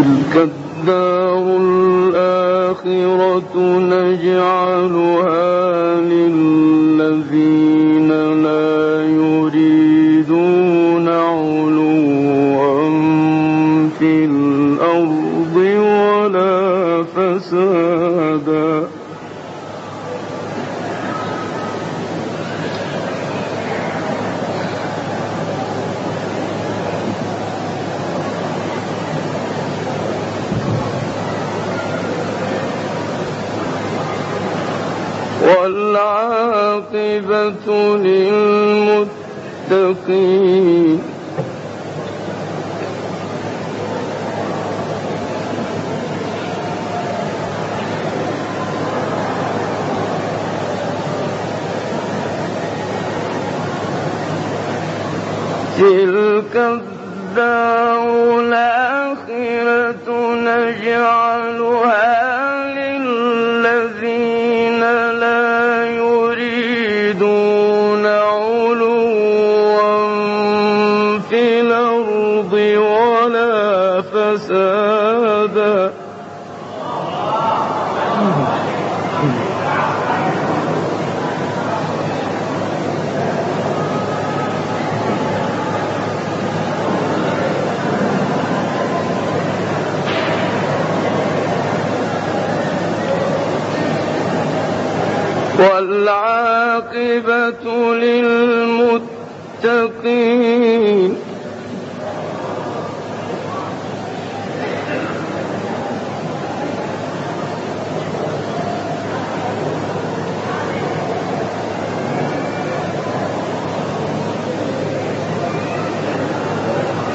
تلك الدار الآخرة نجعلها للمتقين تلك الدار الآخرة نجعلها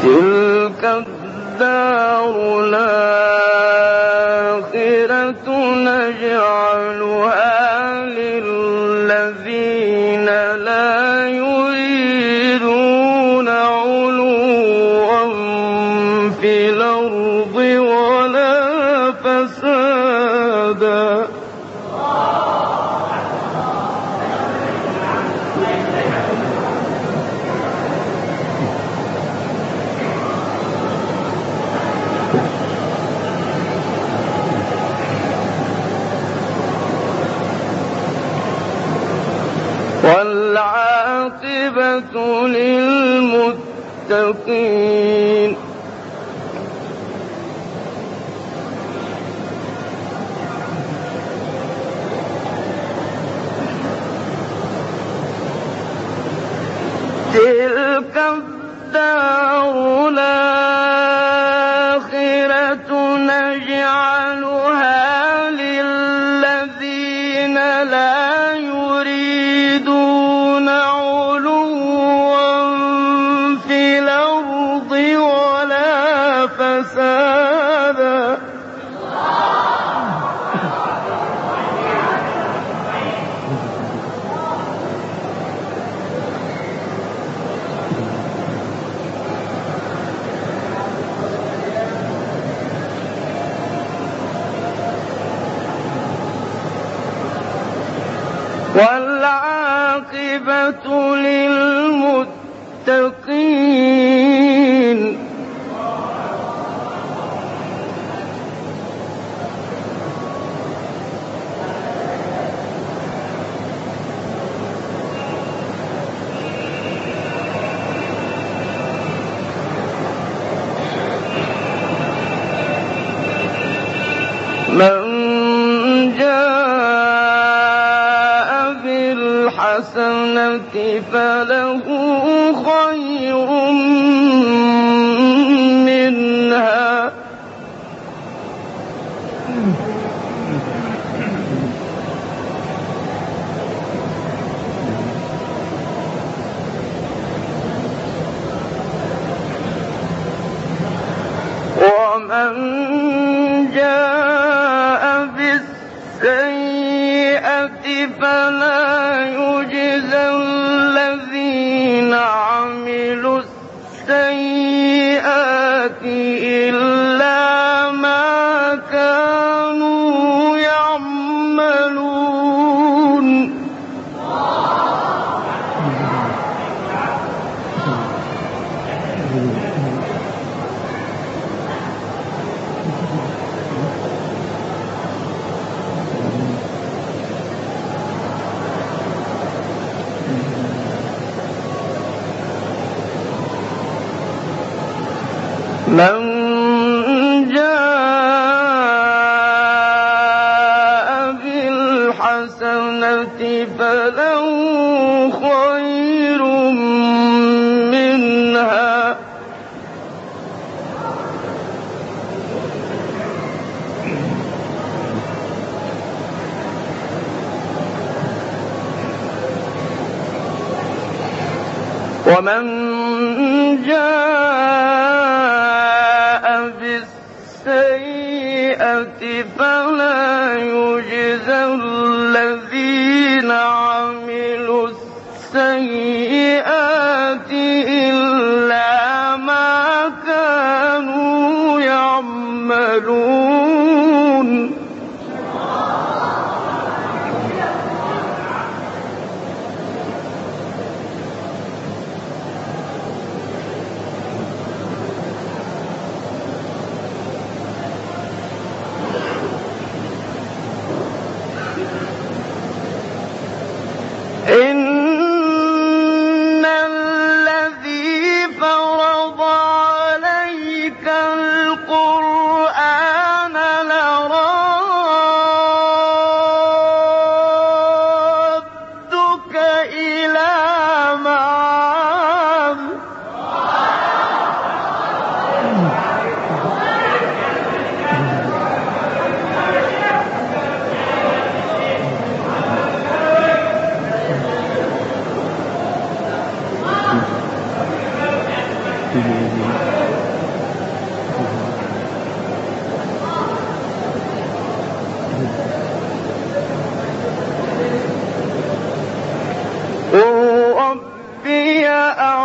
تلك الدار الآخرة للمتقين والعاقبة للمتقين. من الحسنة فله خير منها. ومن جاء بالسيئة فله ومن جاء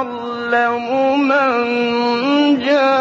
أعلم من جاء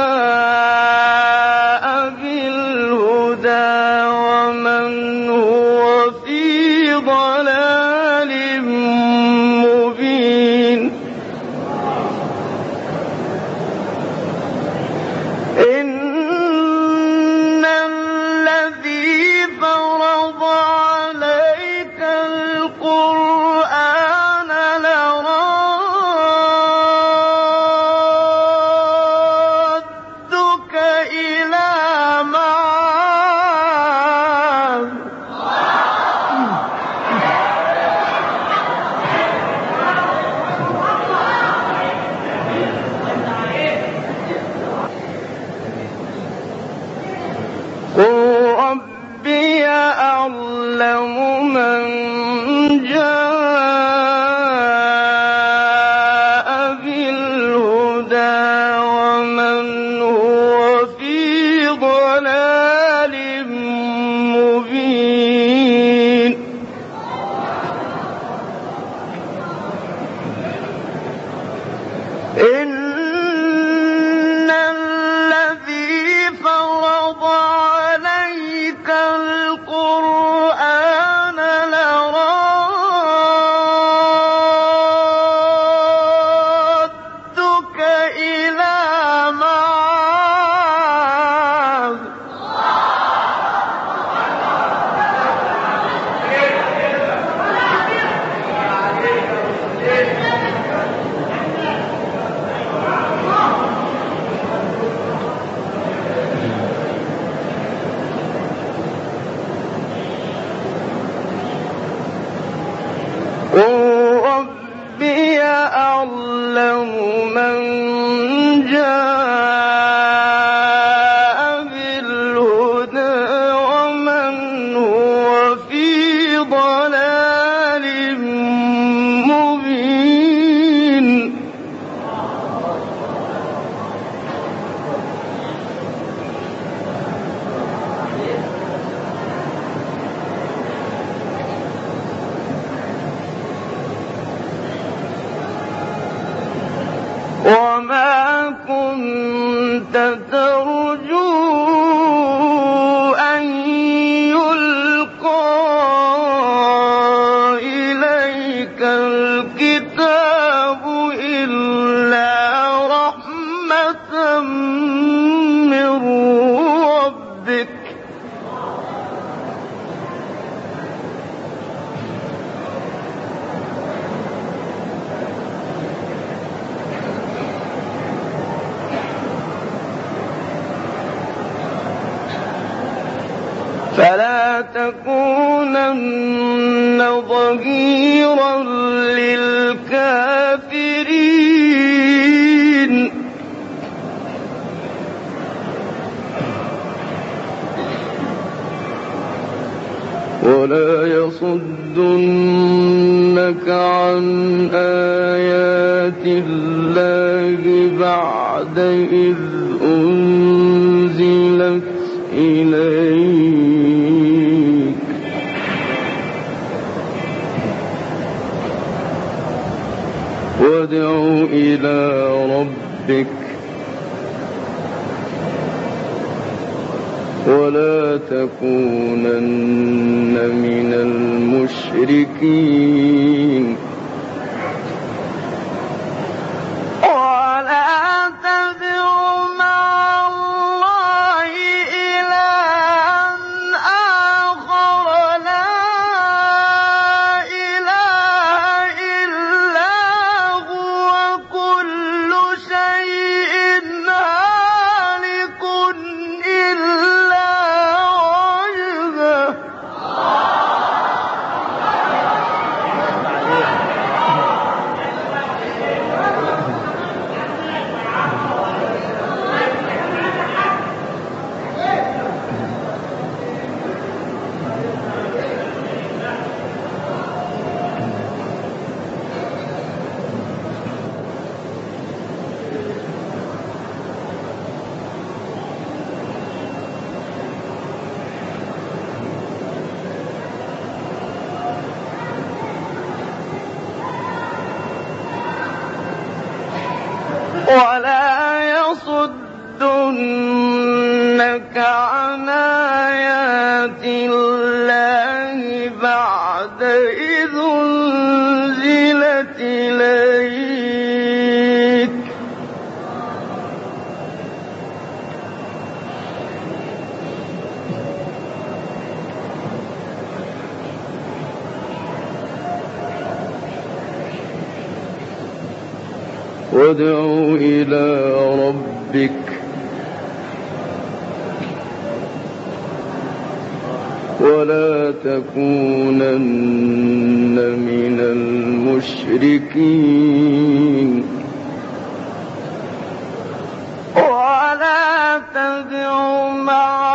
تكونن ظهيرا للكافرين ولا يصدنك عن آيات الله بعد إذ أنزلت إليك وادع إلى ربك ولا تكونن من المشركين. وادع إلى ربك. ولا تكونن من المشركين. ولا تدع مع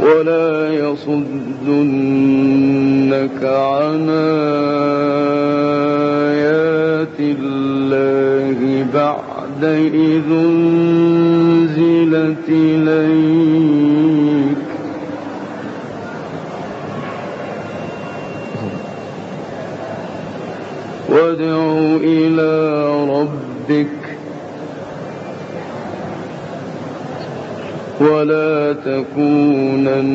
ولا يصدنك عن آيات الله بعد إذ أنزلت إليك. وادع إلى ربك ولا تكونن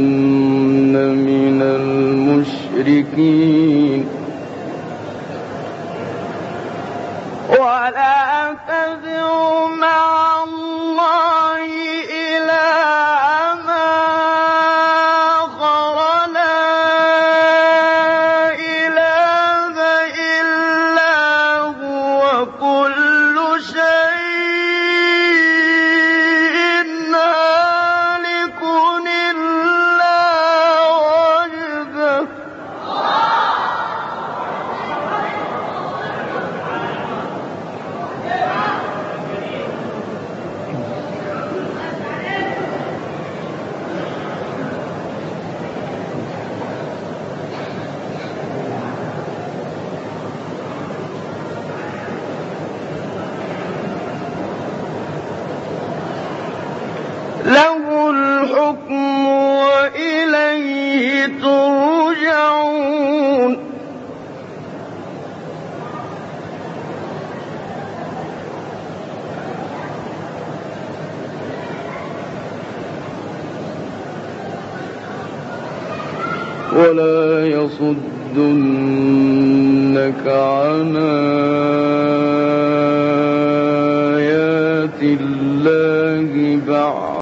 من المشركين. لو